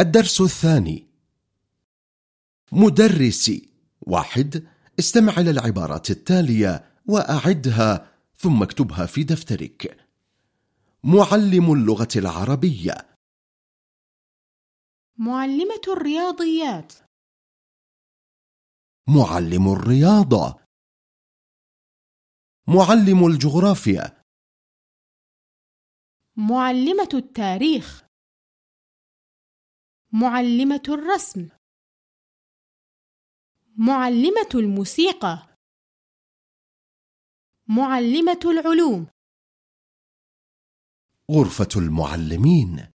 الدرس الثاني. مدرسي واحد استمع إلى العبارات التالية وأعدها ثم اكتبها في دفترك. معلم اللغة العربية. معلمة الرياضيات. معلم الرياضة. معلم الجغرافيا. معلمة التاريخ. معلمة الرسم. معلمة الموسيقى. معلمة العلوم. غرفة المعلمين.